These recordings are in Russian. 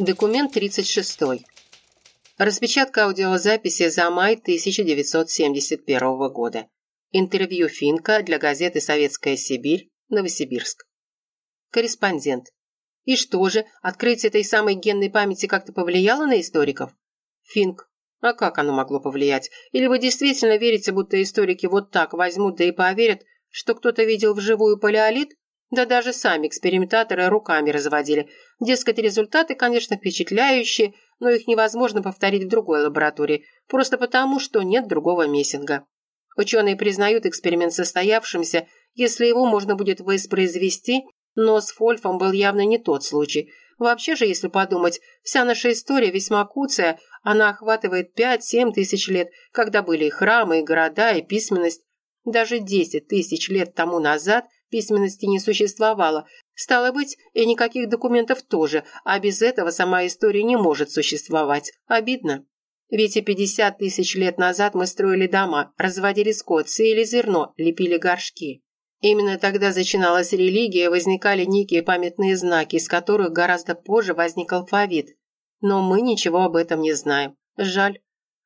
Документ 36. Распечатка аудиозаписи за май 1971 года. Интервью Финка для газеты «Советская Сибирь», Новосибирск. Корреспондент. И что же, открытие этой самой генной памяти как-то повлияло на историков? Финк. А как оно могло повлиять? Или вы действительно верите, будто историки вот так возьмут да и поверят, что кто-то видел вживую палеолит? Да даже сами экспериментаторы руками разводили. Дескать, результаты, конечно, впечатляющие, но их невозможно повторить в другой лаборатории, просто потому, что нет другого мессинга. Ученые признают эксперимент состоявшимся, если его можно будет воспроизвести, но с Фольфом был явно не тот случай. Вообще же, если подумать, вся наша история весьма куцая, она охватывает 5-7 тысяч лет, когда были и храмы, и города, и письменность. Даже 10 тысяч лет тому назад – Письменности не существовало. Стало быть, и никаких документов тоже, а без этого сама история не может существовать. Обидно. Ведь и 50 тысяч лет назад мы строили дома, разводили скот, сеяли зерно, лепили горшки. Именно тогда начиналась религия, возникали некие памятные знаки, из которых гораздо позже возник алфавит. Но мы ничего об этом не знаем. Жаль.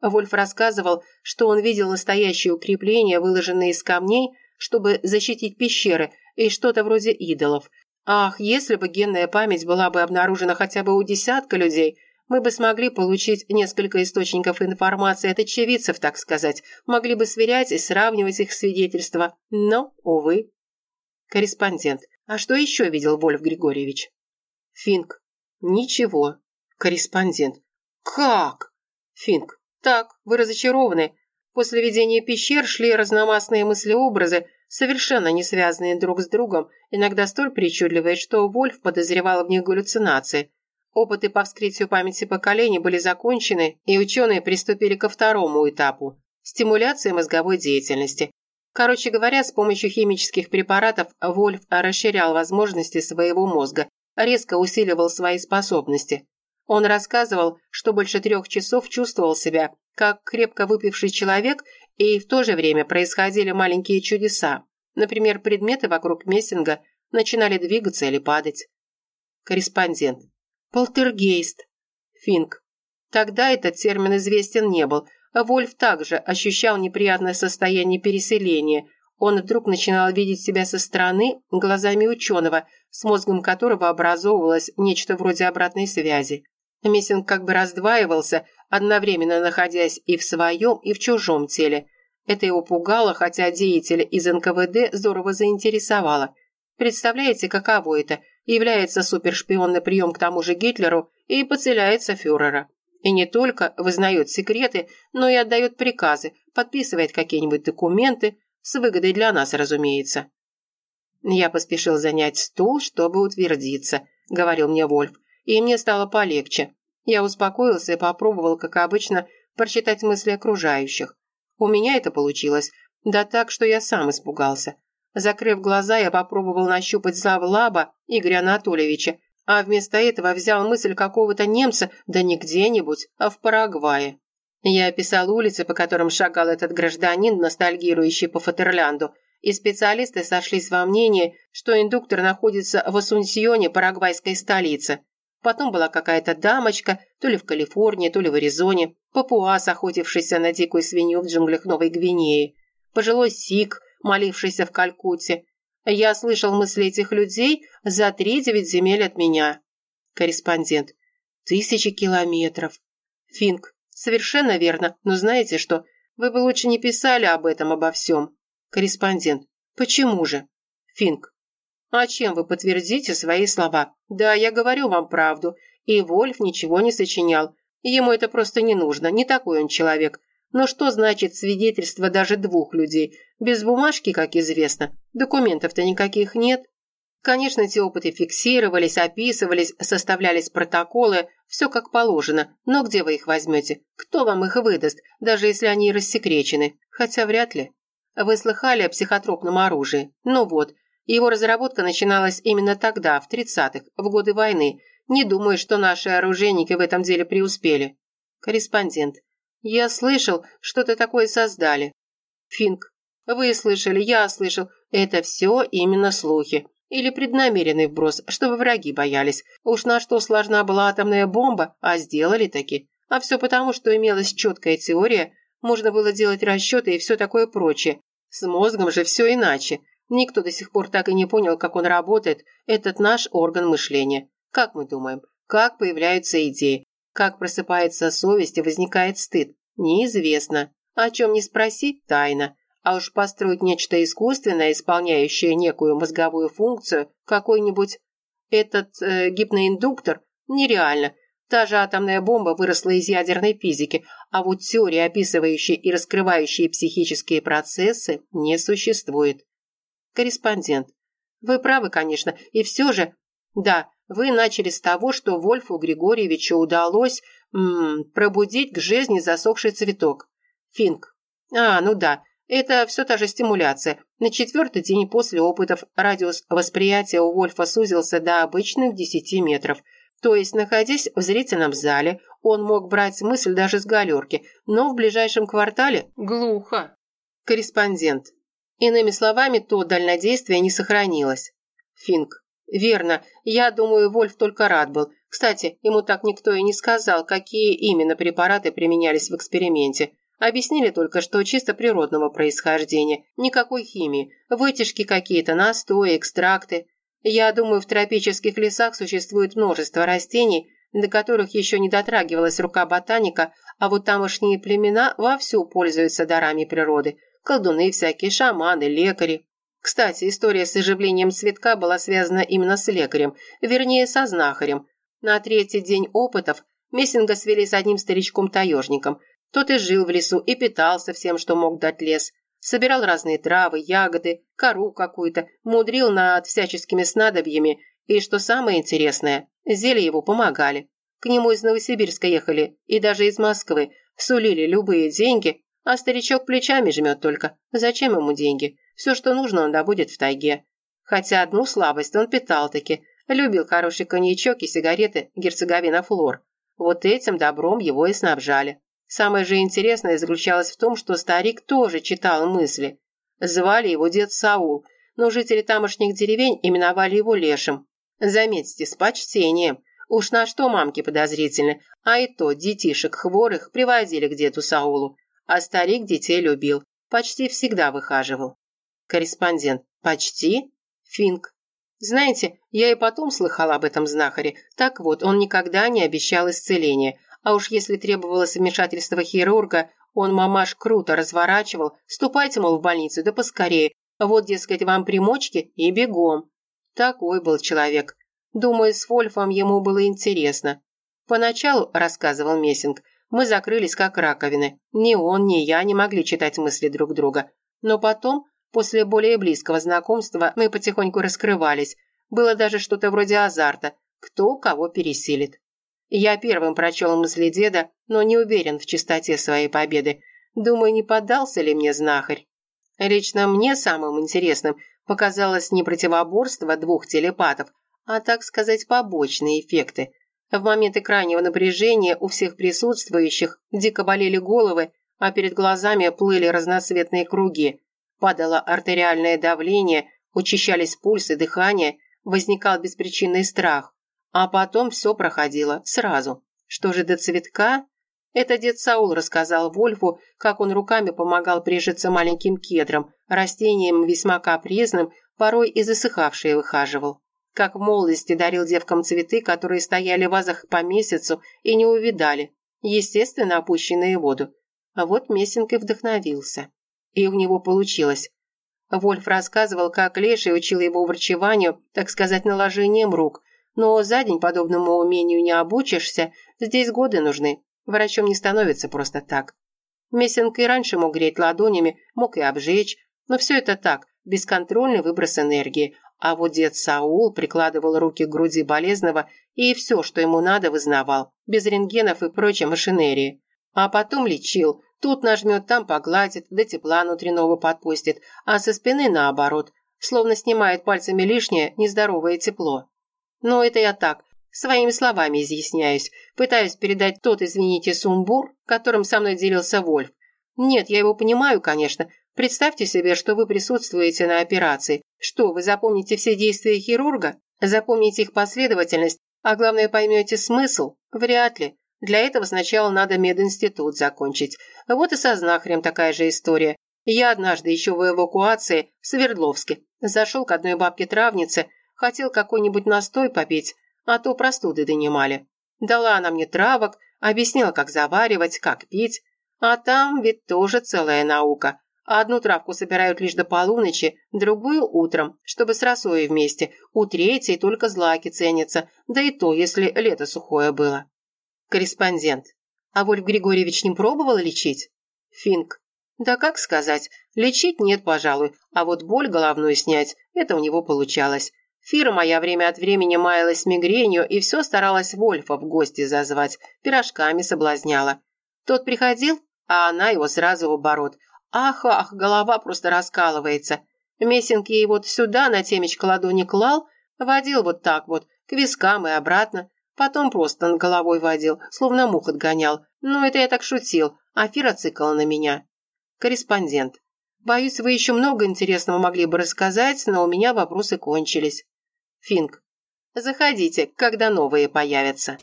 Вольф рассказывал, что он видел настоящие укрепления, выложенные из камней, чтобы защитить пещеры и что-то вроде идолов. Ах, если бы генная память была бы обнаружена хотя бы у десятка людей, мы бы смогли получить несколько источников информации от очевидцев, так сказать, могли бы сверять и сравнивать их свидетельства. Но, увы. Корреспондент. А что еще видел Вольф Григорьевич? Финк. Ничего. Корреспондент. Как? Финк. Так, вы разочарованы. После видения пещер шли разномастные мыслеобразы, совершенно не связанные друг с другом, иногда столь причудливые, что Вольф подозревал в них галлюцинации. Опыты по вскрытию памяти поколений были закончены, и ученые приступили ко второму этапу – стимуляции мозговой деятельности. Короче говоря, с помощью химических препаратов Вольф расширял возможности своего мозга, резко усиливал свои способности. Он рассказывал, что больше трех часов чувствовал себя, как крепко выпивший человек, и в то же время происходили маленькие чудеса. Например, предметы вокруг Мессинга начинали двигаться или падать. Корреспондент. Полтергейст. Финк. Тогда этот термин известен не был. Вольф также ощущал неприятное состояние переселения. Он вдруг начинал видеть себя со стороны глазами ученого, с мозгом которого образовывалось нечто вроде обратной связи. Мессинг как бы раздваивался, одновременно находясь и в своем, и в чужом теле. Это его пугало, хотя деятеля из НКВД здорово заинтересовало. Представляете, каково это? Является супершпион на прием к тому же Гитлеру и поцеляется фюрера. И не только вызнает секреты, но и отдает приказы, подписывает какие-нибудь документы, с выгодой для нас, разумеется. «Я поспешил занять стул, чтобы утвердиться», — говорил мне Вольф и мне стало полегче. Я успокоился и попробовал, как обычно, прочитать мысли окружающих. У меня это получилось, да так, что я сам испугался. Закрыв глаза, я попробовал нащупать Завлаба Игоря Анатольевича, а вместо этого взял мысль какого-то немца, да не где-нибудь, а в Парагвае. Я описал улицы, по которым шагал этот гражданин, ностальгирующий по Фатерлянду, и специалисты сошлись во мнении, что индуктор находится в Асунсьоне, парагвайской столице. Потом была какая-то дамочка, то ли в Калифорнии, то ли в Аризоне, папуас, охотившийся на дикую свинью в джунглях Новой Гвинеи, пожилой сик, молившийся в Калькутте. Я слышал мысли этих людей за три-девять земель от меня. Корреспондент. Тысячи километров. Финк. Совершенно верно, но знаете что? Вы бы лучше не писали об этом, обо всем. Корреспондент. Почему же? Финк. А чем вы подтвердите свои слова? Да, я говорю вам правду. И Вольф ничего не сочинял. Ему это просто не нужно, не такой он человек. Но что значит свидетельство даже двух людей? Без бумажки, как известно. Документов-то никаких нет. Конечно, эти опыты фиксировались, описывались, составлялись протоколы, все как положено. Но где вы их возьмете? Кто вам их выдаст, даже если они рассекречены? Хотя вряд ли. Вы слыхали о психотропном оружии? Ну вот, его разработка начиналась именно тогда, в 30-х, в годы войны. Не думаю, что наши оружейники в этом деле преуспели. Корреспондент. Я слышал, что-то такое создали. Финк. Вы слышали, я слышал. Это все именно слухи. Или преднамеренный вброс, чтобы враги боялись. Уж на что сложна была атомная бомба, а сделали таки. А все потому, что имелась четкая теория, можно было делать расчеты и все такое прочее. С мозгом же все иначе. Никто до сих пор так и не понял, как он работает, этот наш орган мышления. Как мы думаем? Как появляются идеи? Как просыпается совесть и возникает стыд? Неизвестно. О чем не спроси – тайна. А уж построить нечто искусственное, исполняющее некую мозговую функцию, какой-нибудь этот э, гипноиндуктор, нереально. Та же атомная бомба выросла из ядерной физики, а вот теории, описывающие и раскрывающие психические процессы, не существует. Корреспондент. Вы правы, конечно, и все же... Да, вы начали с того, что Вольфу Григорьевичу удалось м -м, пробудить к жизни засохший цветок. Финк. А, ну да, это все та же стимуляция. На четвертый день после опытов радиус восприятия у Вольфа сузился до обычных 10 метров. То есть, находясь в зрительном зале, он мог брать мысль даже с галерки, но в ближайшем квартале глухо. Корреспондент. Иными словами, то дальнодействие не сохранилось. Финк. Верно. Я думаю, Вольф только рад был. Кстати, ему так никто и не сказал, какие именно препараты применялись в эксперименте. Объяснили только, что чисто природного происхождения, никакой химии, вытяжки какие-то, настои, экстракты. Я думаю, в тропических лесах существует множество растений, до которых еще не дотрагивалась рука ботаника, а вот тамошние племена вовсю пользуются дарами природы. Колдуны всякие, шаманы, лекари. Кстати, история с оживлением цветка была связана именно с лекарем, вернее, со знахарем. На третий день опытов Мессинга свели с одним старичком-таежником, тот и жил в лесу и питался всем, что мог дать лес. Собирал разные травы, ягоды, кору какую-то, мудрил над всяческими снадобьями, и, что самое интересное, зелья его помогали. К нему из Новосибирска ехали, и даже из Москвы, сулили любые деньги, а старичок плечами жмет только. Зачем ему деньги? Все, что нужно, он добудет в тайге. Хотя одну слабость он питал-таки. Любил хороший коньячок и сигареты герцоговина Флор. Вот этим добром его и снабжали. Самое же интересное заключалось в том, что старик тоже читал мысли. Звали его дед Саул, но жители тамошних деревень именовали его Лешим. Заметьте, с почтением. Уж на что мамки подозрительны, а и то детишек хворых приводили к деду Саулу. А старик детей любил, почти всегда выхаживал. Корреспондент. Почти? Финк. Знаете, я и потом слыхал об этом знахаре. Так вот, он никогда не обещал исцеления, а уж если требовалось вмешательство хирурга, он мамаш круто разворачивал. Ступайте, мол, в больницу, да поскорее. Вот, дескать, вам примочки и бегом. Такой был человек. Думаю, с Вольфом ему было интересно. Поначалу, рассказывал Мессинг, мы закрылись как раковины. Ни он, ни я не могли читать мысли друг друга. Но потом, после более близкого знакомства, мы потихоньку раскрывались. Было даже что-то вроде азарта. Кто кого пересилит. Я первым прочел мысли деда, но не уверен в чистоте своей победы. Думаю, не поддался ли мне знахарь. Лично мне самым интересным показалось не противоборство двух телепатов, а, так сказать, побочные эффекты. В моменты крайнего напряжения у всех присутствующих дико болели головы, а перед глазами плыли разноцветные круги. Падало артериальное давление, учащались пульс и дыхание, возникал беспричинный страх. А потом все проходило сразу. Что же до цветка? Это дед Саул рассказал Вольфу, как он руками помогал прижиться маленьким кедром, растением весьма капризным, порой и засыхавшие выхаживал. Как в молодости дарил девкам цветы, которые стояли в вазах по месяцу и не увидали, естественно, опущенные в воду. А вот Мессинг вдохновился. И у него получилось. Вольф рассказывал, как Леший учил его врачеванию, так сказать, наложением рук, но за день подобному умению не обучишься, здесь годы нужны. Врачом не становится просто так. Мессинг и раньше мог греть ладонями, мог и обжечь, но все это так, бесконтрольный выброс энергии. А вот дед Саул прикладывал руки к груди болезного и все, что ему надо, вызнавал, без рентгенов и прочей машинерии. А потом лечил, тут нажмет, там погладит, до тепла внутреннего подпустит, а со спины наоборот, словно снимает пальцами лишнее нездоровое тепло. Но это я так, своими словами изъясняюсь, пытаюсь передать тот, извините, сумбур, которым со мной делился Вольф. Нет, я его понимаю, конечно. Представьте себе, что вы присутствуете на операции. Что, вы запомните все действия хирурга? Запомните их последовательность, а главное поймете смысл? Вряд ли. Для этого сначала надо мединститут закончить. Вот и со знахарем такая же история. Я однажды еще в эвакуации в Свердловске зашел к одной бабке-травнице, хотел какой-нибудь настой попить, а то простуды донимали. Дала она мне травок, объяснила, как заваривать, как пить. А там ведь тоже целая наука. Одну травку собирают лишь до полуночи, другую утром, чтобы с росой вместе. У третьей только злаки ценятся, да и то, если лето сухое было. Корреспондент. А Вольф Григорьевич не пробовал лечить? Финк. Да как сказать, лечить нет, пожалуй, а вот боль головную снять, это у него получалось. Фира моя время от времени маялась мигренью и все старалась Вольфа в гости зазвать, пирожками соблазняла. Тот приходил, а она его сразу в оборот. Ах, ах, голова просто раскалывается. Мессинг ей вот сюда на темечко ладони клал, водил вот так вот, к вискам и обратно, потом просто над головой водил, словно мух отгонял. Ну, это я так шутил, а Фира цикала на меня. Корреспондент. Боюсь, вы еще много интересного могли бы рассказать, но у меня вопросы кончились. Финк. Заходите, когда новые появятся.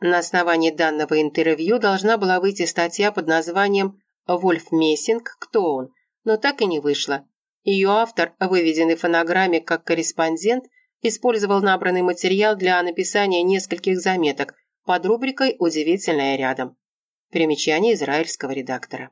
На основании данного интервью должна была выйти статья под названием «Вольф Мессинг. Кто он?», но так и не вышла. Ее автор, выведенный в фонограмме как корреспондент, использовал набранный материал для написания нескольких заметок под рубрикой «Удивительное рядом». Примечание израильского редактора.